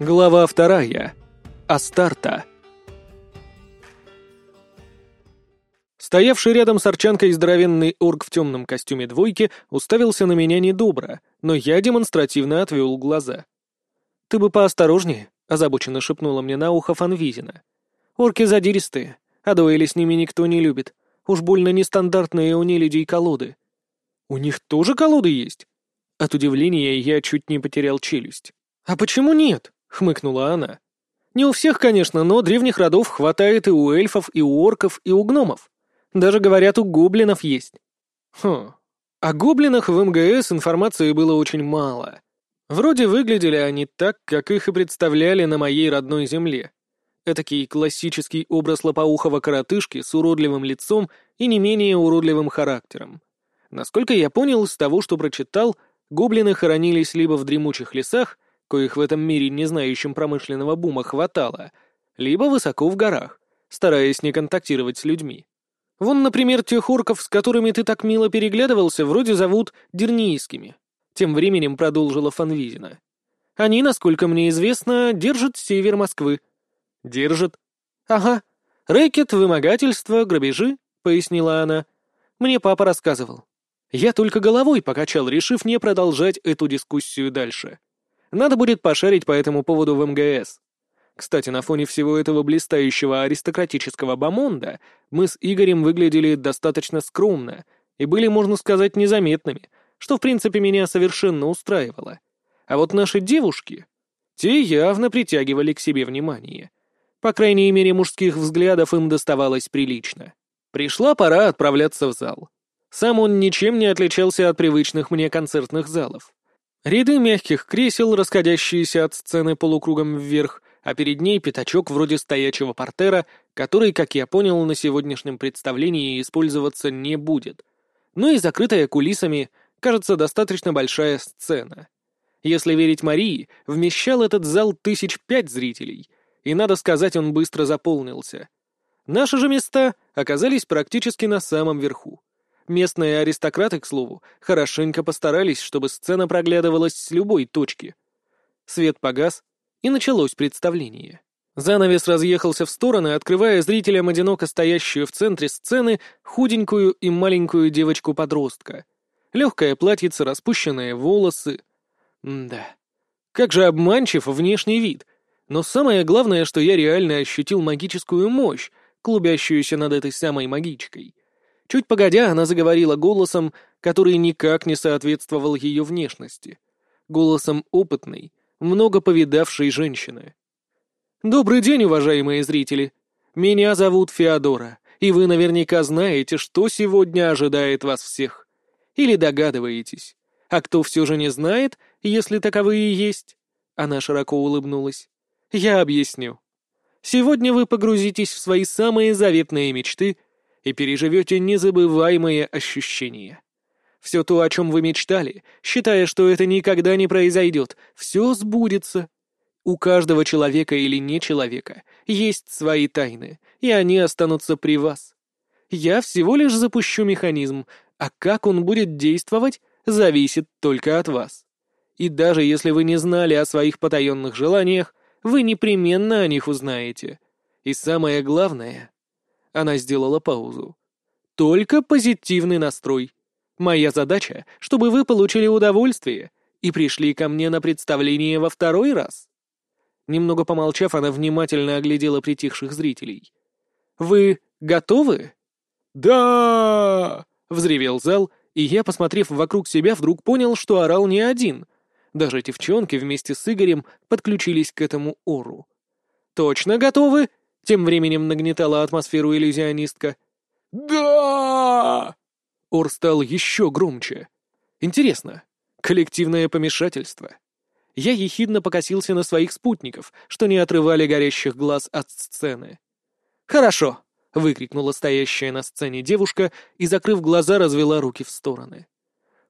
Глава вторая. Астарта. Стоявший рядом с Арчанкой здоровенный орк в темном костюме двойки уставился на меня недобро, но я демонстративно отвел глаза. «Ты бы поосторожнее», — озабоченно шепнула мне на ухо Фанвизина. «Орки задиристые, а дуэли с ними никто не любит. Уж больно нестандартные у нелюдей колоды». «У них тоже колоды есть?» От удивления я чуть не потерял челюсть. «А почему нет?» — хмыкнула она. «Не у всех, конечно, но древних родов хватает и у эльфов, и у орков, и у гномов. Даже, говорят, у гоблинов есть». Хм. О гоблинах в МГС информации было очень мало. Вроде выглядели они так, как их и представляли на моей родной земле. Этакий классический образ лопоухого коротышки с уродливым лицом и не менее уродливым характером. Насколько я понял из того, что прочитал, гоблины хоронились либо в дремучих лесах, коих в этом мире, не знающим промышленного бума, хватало, либо высоко в горах, стараясь не контактировать с людьми. Вон, например, тех орков, с которыми ты так мило переглядывался, вроде зовут Дернийскими. Тем временем продолжила Фанвизина. Они, насколько мне известно, держат север Москвы. Держат? Ага. Рэкет, вымогательство, грабежи, пояснила она. Мне папа рассказывал. Я только головой покачал, решив не продолжать эту дискуссию дальше. Надо будет пошарить по этому поводу в МГС. Кстати, на фоне всего этого блистающего аристократического бомонда мы с Игорем выглядели достаточно скромно и были, можно сказать, незаметными, что, в принципе, меня совершенно устраивало. А вот наши девушки, те явно притягивали к себе внимание. По крайней мере, мужских взглядов им доставалось прилично. Пришла пора отправляться в зал. Сам он ничем не отличался от привычных мне концертных залов. Ряды мягких кресел, расходящиеся от сцены полукругом вверх, а перед ней пятачок вроде стоячего портера, который, как я понял, на сегодняшнем представлении использоваться не будет. Ну и закрытая кулисами, кажется, достаточно большая сцена. Если верить Марии, вмещал этот зал тысяч пять зрителей, и, надо сказать, он быстро заполнился. Наши же места оказались практически на самом верху. Местные аристократы, к слову, хорошенько постарались, чтобы сцена проглядывалась с любой точки. Свет погас, и началось представление. Занавес разъехался в стороны, открывая зрителям одиноко стоящую в центре сцены худенькую и маленькую девочку-подростка. Легкое платьице, распущенные волосы. М да. Как же обманчив внешний вид. Но самое главное, что я реально ощутил магическую мощь, клубящуюся над этой самой магичкой. Чуть погодя, она заговорила голосом, который никак не соответствовал ее внешности. Голосом опытной, много повидавшей женщины. «Добрый день, уважаемые зрители! Меня зовут Феодора, и вы наверняка знаете, что сегодня ожидает вас всех. Или догадываетесь. А кто все же не знает, если таковые есть?» Она широко улыбнулась. «Я объясню. Сегодня вы погрузитесь в свои самые заветные мечты — и переживете незабываемые ощущения. Все то, о чем вы мечтали, считая, что это никогда не произойдет, все сбудется. У каждого человека или не человека есть свои тайны, и они останутся при вас. Я всего лишь запущу механизм, а как он будет действовать, зависит только от вас. И даже если вы не знали о своих потаенных желаниях, вы непременно о них узнаете. И самое главное, она сделала паузу. «Только позитивный настрой. Моя задача, чтобы вы получили удовольствие и пришли ко мне на представление во второй раз». Немного помолчав, она внимательно оглядела притихших зрителей. «Вы готовы?» «Да!» — взревел зал, и я, посмотрев вокруг себя, вдруг понял, что орал не один. Даже девчонки вместе с Игорем подключились к этому ору. «Точно готовы?» Тем временем нагнетала атмосферу иллюзионистка. «Да!» Ор стал еще громче. «Интересно, коллективное помешательство?» Я ехидно покосился на своих спутников, что не отрывали горящих глаз от сцены. «Хорошо!» — выкрикнула стоящая на сцене девушка и, закрыв глаза, развела руки в стороны.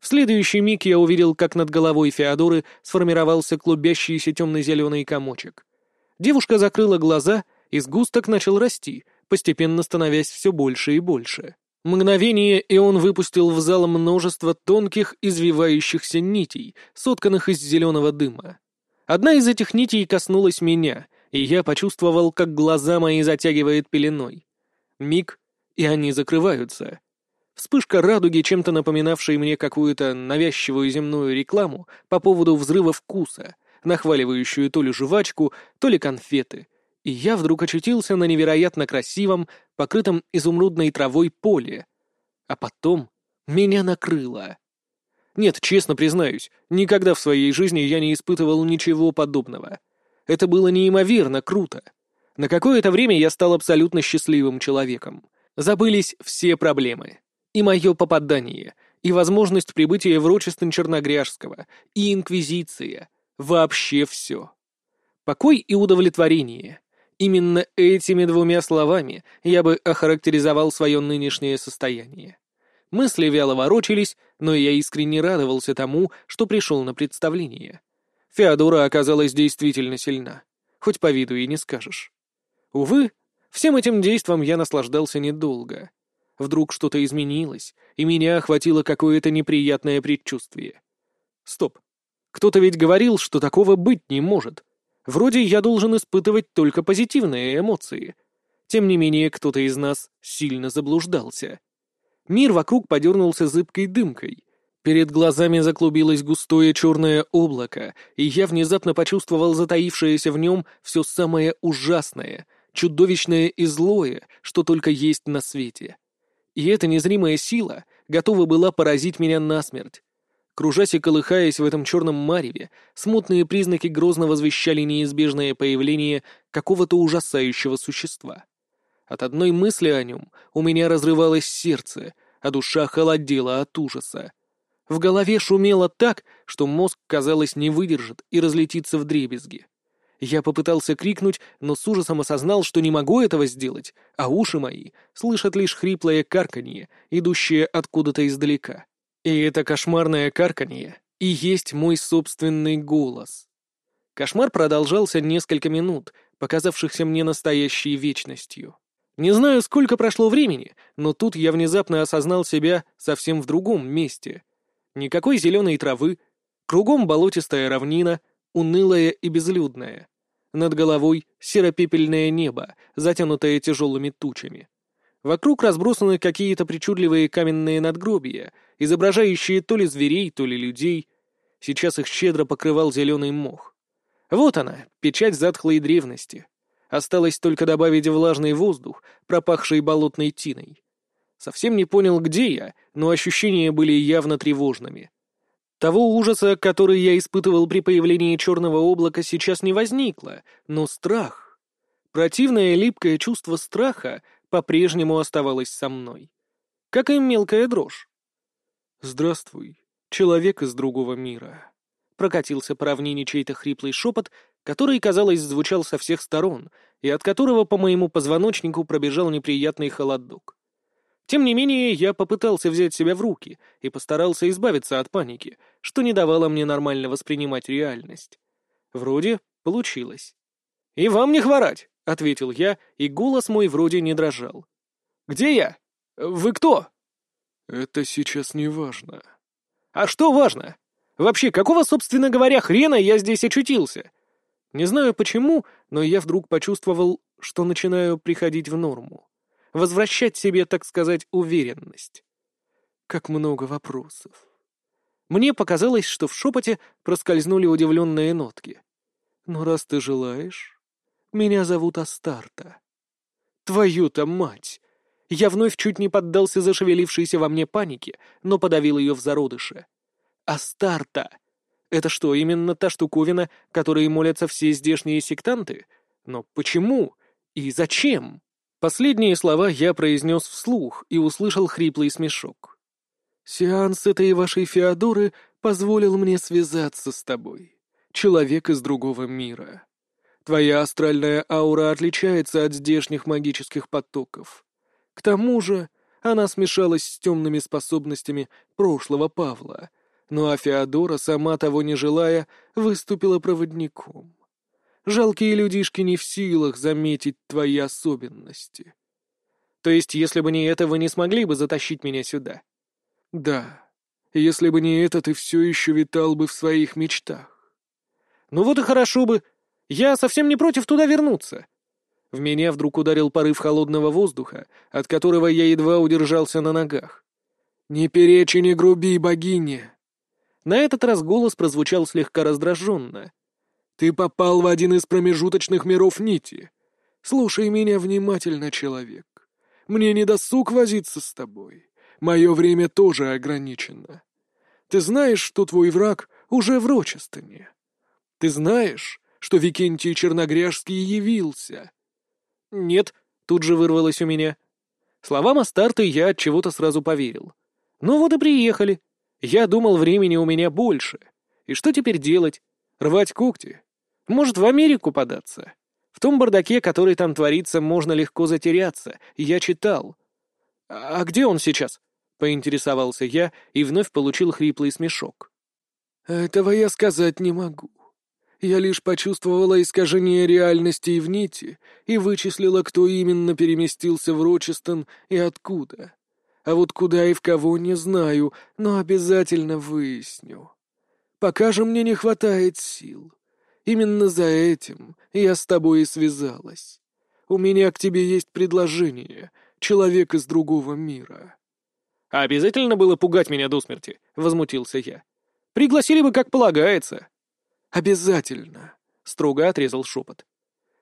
В следующий миг я увидел, как над головой Феодоры сформировался клубящийся темно-зеленый комочек. Девушка закрыла глаза — и сгусток начал расти, постепенно становясь все больше и больше. Мгновение, и он выпустил в зал множество тонких, извивающихся нитей, сотканных из зеленого дыма. Одна из этих нитей коснулась меня, и я почувствовал, как глаза мои затягивает пеленой. Миг, и они закрываются. Вспышка радуги, чем-то напоминавшей мне какую-то навязчивую земную рекламу по поводу взрыва вкуса, нахваливающую то ли жвачку, то ли конфеты. И я вдруг очутился на невероятно красивом, покрытом изумрудной травой поле. А потом меня накрыло. Нет, честно признаюсь, никогда в своей жизни я не испытывал ничего подобного. Это было неимоверно круто. На какое-то время я стал абсолютно счастливым человеком. Забылись все проблемы и мое попадание, и возможность прибытия в Рочестон Черногряжского, и Инквизиция. Вообще все. Покой и удовлетворение. Именно этими двумя словами я бы охарактеризовал свое нынешнее состояние. Мысли вяло ворочались, но я искренне радовался тому, что пришел на представление. Феодора оказалась действительно сильна, хоть по виду и не скажешь. Увы, всем этим действом я наслаждался недолго. Вдруг что-то изменилось, и меня охватило какое-то неприятное предчувствие. Стоп. Кто-то ведь говорил, что такого быть не может. Вроде я должен испытывать только позитивные эмоции. Тем не менее, кто-то из нас сильно заблуждался. Мир вокруг подернулся зыбкой дымкой. Перед глазами заклубилось густое черное облако, и я внезапно почувствовал затаившееся в нем все самое ужасное, чудовищное и злое, что только есть на свете. И эта незримая сила готова была поразить меня насмерть. Кружась и колыхаясь в этом черном мареве, смутные признаки грозно возвещали неизбежное появление какого-то ужасающего существа. От одной мысли о нем у меня разрывалось сердце, а душа холодела от ужаса. В голове шумело так, что мозг, казалось, не выдержит и разлетится в дребезги. Я попытался крикнуть, но с ужасом осознал, что не могу этого сделать, а уши мои слышат лишь хриплое карканье, идущее откуда-то издалека. И это кошмарное карканье и есть мой собственный голос. Кошмар продолжался несколько минут, показавшихся мне настоящей вечностью. Не знаю, сколько прошло времени, но тут я внезапно осознал себя совсем в другом месте. Никакой зеленой травы, кругом болотистая равнина, унылое и безлюдное. Над головой серо-пепельное небо, затянутое тяжелыми тучами. Вокруг разбросаны какие-то причудливые каменные надгробия, изображающие то ли зверей, то ли людей. Сейчас их щедро покрывал зеленый мох. Вот она, печать затхлой древности. Осталось только добавить влажный воздух, пропахший болотной тиной. Совсем не понял, где я, но ощущения были явно тревожными. Того ужаса, который я испытывал при появлении черного облака, сейчас не возникло, но страх. Противное липкое чувство страха по-прежнему оставалось со мной. Как и мелкая дрожь. «Здравствуй, человек из другого мира», — прокатился по равнине чей-то хриплый шепот, который, казалось, звучал со всех сторон, и от которого по моему позвоночнику пробежал неприятный холодок. Тем не менее, я попытался взять себя в руки и постарался избавиться от паники, что не давало мне нормально воспринимать реальность. Вроде получилось. «И вам не хворать!» — ответил я, и голос мой вроде не дрожал. «Где я? Вы кто?» «Это сейчас не важно». «А что важно? Вообще, какого, собственно говоря, хрена я здесь очутился?» Не знаю почему, но я вдруг почувствовал, что начинаю приходить в норму возвращать себе, так сказать, уверенность. Как много вопросов. Мне показалось, что в шепоте проскользнули удивленные нотки. «Но раз ты желаешь, меня зовут Астарта». «Твою-то мать!» Я вновь чуть не поддался зашевелившейся во мне панике, но подавил ее в зародыше. «Астарта!» Это что, именно та штуковина, которой молятся все здешние сектанты? Но почему? И зачем? Последние слова я произнес вслух и услышал хриплый смешок. «Сеанс этой вашей Феодоры позволил мне связаться с тобой, человек из другого мира. Твоя астральная аура отличается от здешних магических потоков. К тому же она смешалась с темными способностями прошлого Павла, ну а сама того не желая, выступила проводником. Жалкие людишки не в силах заметить твои особенности. То есть, если бы не это, вы не смогли бы затащить меня сюда? Да. Если бы не это, ты все еще витал бы в своих мечтах. Ну вот и хорошо бы. Я совсем не против туда вернуться. В меня вдруг ударил порыв холодного воздуха, от которого я едва удержался на ногах. «Не перечи, не груби, богиня!» На этот раз голос прозвучал слегка раздраженно. «Ты попал в один из промежуточных миров нити. Слушай меня внимательно, человек. Мне не досуг возиться с тобой. Мое время тоже ограничено. Ты знаешь, что твой враг уже в Рочестоне. Ты знаешь, что Викентий Черногряжский явился?» «Нет», — тут же вырвалось у меня. Словам Астарты я от чего-то сразу поверил. «Ну вот и приехали. Я думал, времени у меня больше. И что теперь делать? Рвать когти? Может, в Америку податься? В том бардаке, который там творится, можно легко затеряться. Я читал. А где он сейчас? Поинтересовался я и вновь получил хриплый смешок. Этого я сказать не могу. Я лишь почувствовала искажение реальности в нити и вычислила, кто именно переместился в Рочестон и откуда. А вот куда и в кого не знаю, но обязательно выясню. Пока же мне не хватает сил. Именно за этим я с тобой и связалась. У меня к тебе есть предложение, человек из другого мира». «А обязательно было пугать меня до смерти?» — возмутился я. «Пригласили бы, как полагается». «Обязательно», — строго отрезал шепот.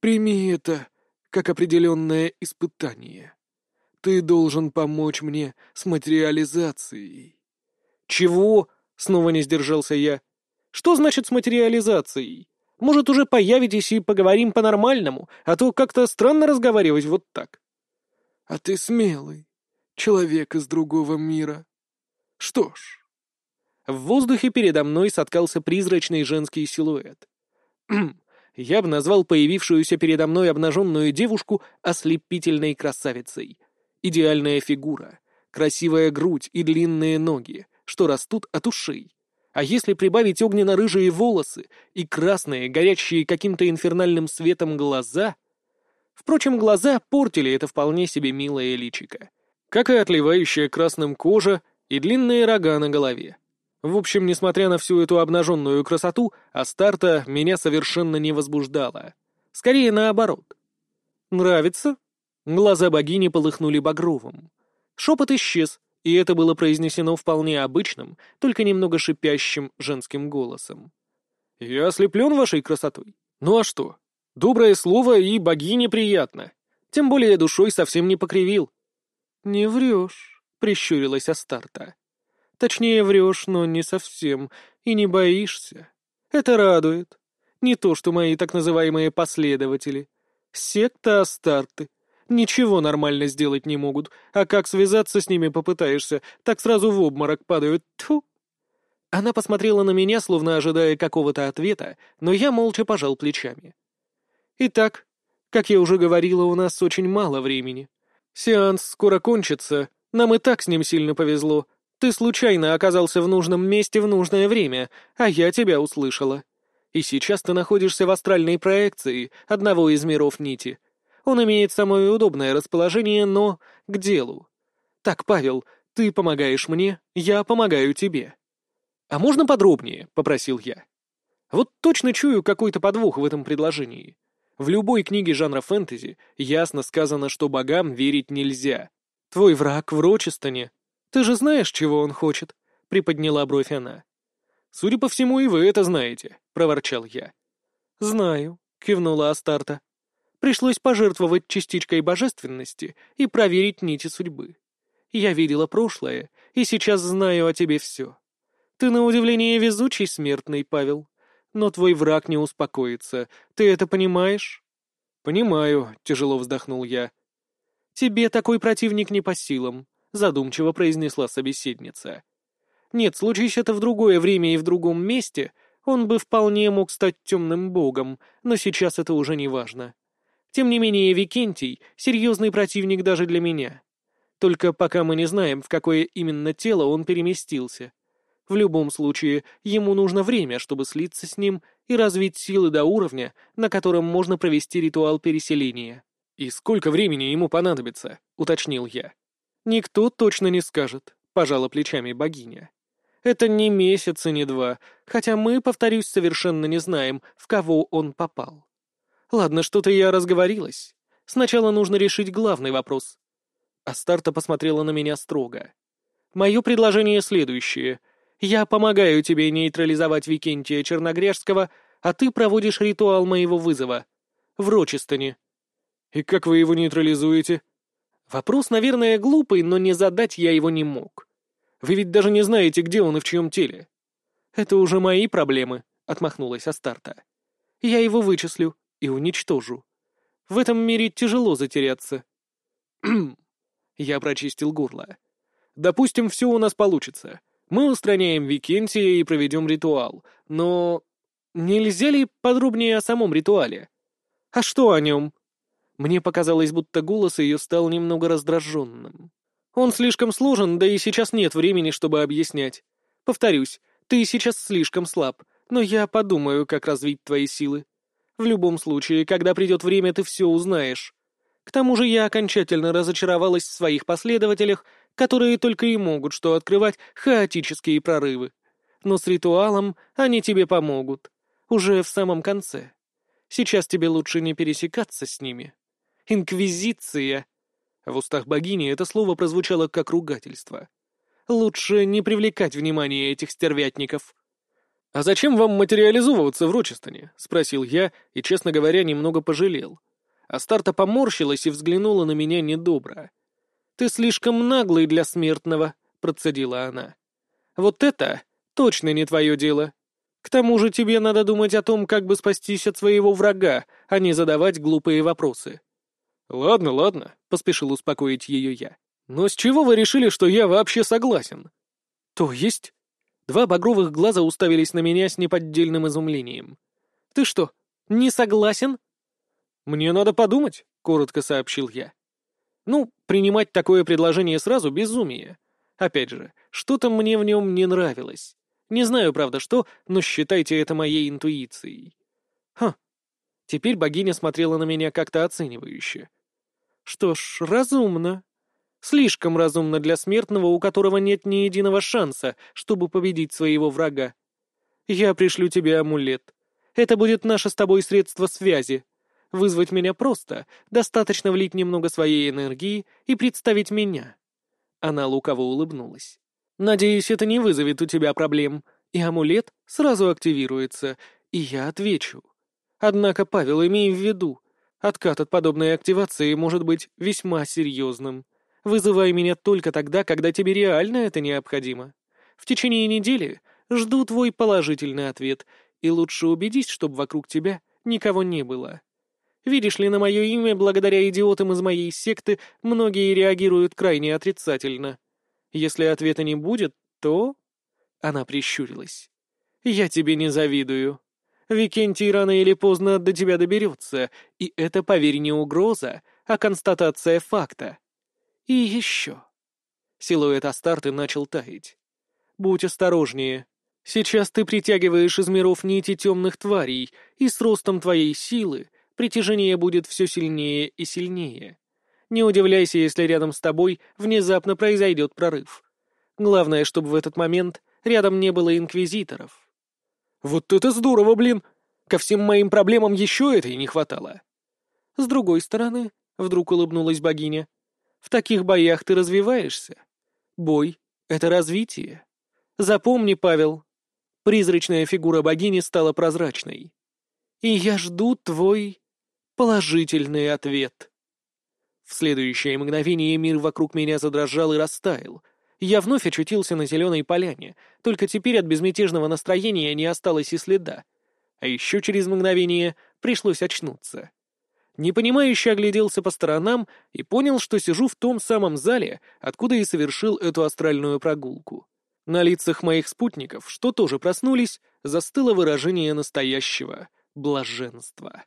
«Прими это как определенное испытание. Ты должен помочь мне с материализацией». «Чего?» — снова не сдержался я. «Что значит с материализацией? Может, уже появитесь и поговорим по-нормальному, а то как-то странно разговаривать вот так». «А ты смелый, человек из другого мира. Что ж...» В воздухе передо мной соткался призрачный женский силуэт. Я бы назвал появившуюся передо мной обнаженную девушку ослепительной красавицей — Идеальная фигура, красивая грудь и длинные ноги, что растут от ушей. А если прибавить огненно-рыжие волосы и красные, горящие каким-то инфернальным светом глаза... Впрочем, глаза портили это вполне себе милое личико. Как и отливающая красным кожа и длинные рога на голове. В общем, несмотря на всю эту обнаженную красоту, Астарта меня совершенно не возбуждала. Скорее наоборот. «Нравится?» Глаза богини полыхнули багровым. Шепот исчез, и это было произнесено вполне обычным, только немного шипящим женским голосом. «Я ослеплен вашей красотой. Ну а что? Доброе слово и богине приятно. Тем более душой совсем не покривил». «Не врешь», — прищурилась Астарта. «Точнее, врешь, но не совсем, и не боишься. Это радует. Не то, что мои так называемые последователи. Секта Астарты. Ничего нормально сделать не могут, а как связаться с ними попытаешься, так сразу в обморок падают. Тьфу!» Она посмотрела на меня, словно ожидая какого-то ответа, но я молча пожал плечами. «Итак, как я уже говорила, у нас очень мало времени. Сеанс скоро кончится, нам и так с ним сильно повезло. Ты случайно оказался в нужном месте в нужное время, а я тебя услышала. И сейчас ты находишься в астральной проекции одного из миров нити — он имеет самое удобное расположение, но к делу. Так, Павел, ты помогаешь мне, я помогаю тебе. А можно подробнее, попросил я. Вот точно чую какой-то подвох в этом предложении. В любой книге жанра фэнтези ясно сказано, что богам верить нельзя. Твой враг в Рочестоне. Ты же знаешь, чего он хочет, приподняла бровь она. Судя по всему, и вы это знаете, проворчал я. Знаю, кивнула Астарта. Пришлось пожертвовать частичкой божественности и проверить нити судьбы. Я видела прошлое, и сейчас знаю о тебе все. Ты на удивление везучий смертный, Павел. Но твой враг не успокоится. Ты это понимаешь? Понимаю, тяжело вздохнул я. Тебе такой противник не по силам, задумчиво произнесла собеседница. Нет, случись это в другое время и в другом месте, он бы вполне мог стать темным богом, но сейчас это уже не важно. Тем не менее, Викентий — серьезный противник даже для меня. Только пока мы не знаем, в какое именно тело он переместился. В любом случае, ему нужно время, чтобы слиться с ним и развить силы до уровня, на котором можно провести ритуал переселения. «И сколько времени ему понадобится?» — уточнил я. «Никто точно не скажет», — пожала плечами богиня. Это не месяц и не два, хотя мы, повторюсь, совершенно не знаем, в кого он попал. Ладно, что-то я разговорилась. Сначала нужно решить главный вопрос. Астарта посмотрела на меня строго. Мое предложение следующее. Я помогаю тебе нейтрализовать Викентия Черногрешского, а ты проводишь ритуал моего вызова. В Рочестоне. И как вы его нейтрализуете? Вопрос, наверное, глупый, но не задать я его не мог. Вы ведь даже не знаете, где он и в чьем теле. Это уже мои проблемы, отмахнулась Астарта. Я его вычислю и уничтожу. В этом мире тяжело затеряться. Я прочистил горло. Допустим, все у нас получится. Мы устраняем Викентия и проведем ритуал. Но нельзя ли подробнее о самом ритуале? А что о нем? Мне показалось, будто голос ее стал немного раздраженным. Он слишком сложен, да и сейчас нет времени, чтобы объяснять. Повторюсь, ты сейчас слишком слаб, но я подумаю, как развить твои силы. В любом случае, когда придет время, ты все узнаешь. К тому же я окончательно разочаровалась в своих последователях, которые только и могут что открывать хаотические прорывы. Но с ритуалом они тебе помогут. Уже в самом конце. Сейчас тебе лучше не пересекаться с ними. Инквизиция. В устах богини это слово прозвучало как ругательство. Лучше не привлекать внимание этих стервятников. «А зачем вам материализовываться в Рочестоне?» — спросил я и, честно говоря, немного пожалел. Астарта поморщилась и взглянула на меня недобро. «Ты слишком наглый для смертного», — процедила она. «Вот это точно не твое дело. К тому же тебе надо думать о том, как бы спастись от своего врага, а не задавать глупые вопросы». «Ладно, ладно», — поспешил успокоить ее я. «Но с чего вы решили, что я вообще согласен?» «То есть?» Два багровых глаза уставились на меня с неподдельным изумлением. «Ты что, не согласен?» «Мне надо подумать», — коротко сообщил я. «Ну, принимать такое предложение сразу — безумие. Опять же, что-то мне в нем не нравилось. Не знаю, правда, что, но считайте это моей интуицией». «Хм». Теперь богиня смотрела на меня как-то оценивающе. Что ж, разумно. Слишком разумно для смертного, у которого нет ни единого шанса, чтобы победить своего врага. Я пришлю тебе амулет. Это будет наше с тобой средство связи. Вызвать меня просто, достаточно влить немного своей энергии и представить меня. Она лукаво улыбнулась. Надеюсь, это не вызовет у тебя проблем, и амулет сразу активируется, и я отвечу. Однако, Павел, имей в виду, Откат от подобной активации может быть весьма серьезным. Вызывай меня только тогда, когда тебе реально это необходимо. В течение недели жду твой положительный ответ, и лучше убедись, чтобы вокруг тебя никого не было. Видишь ли, на мое имя, благодаря идиотам из моей секты, многие реагируют крайне отрицательно. Если ответа не будет, то...» Она прищурилась. «Я тебе не завидую. Викентий рано или поздно до тебя доберется, и это, поверь, не угроза, а констатация факта. И еще. Силуэт Астарты начал таять. Будь осторожнее. Сейчас ты притягиваешь из миров нити темных тварей, и с ростом твоей силы притяжение будет все сильнее и сильнее. Не удивляйся, если рядом с тобой внезапно произойдет прорыв. Главное, чтобы в этот момент рядом не было инквизиторов. Вот это здорово, блин! Ко всем моим проблемам еще этой не хватало. С другой стороны, вдруг улыбнулась богиня, в таких боях ты развиваешься. Бой — это развитие. Запомни, Павел, призрачная фигура богини стала прозрачной. И я жду твой положительный ответ. В следующее мгновение мир вокруг меня задрожал и растаял, я вновь очутился на зеленой поляне, только теперь от безмятежного настроения не осталось и следа. А еще через мгновение пришлось очнуться. Непонимающе огляделся по сторонам и понял, что сижу в том самом зале, откуда и совершил эту астральную прогулку. На лицах моих спутников, что тоже проснулись, застыло выражение настоящего блаженства.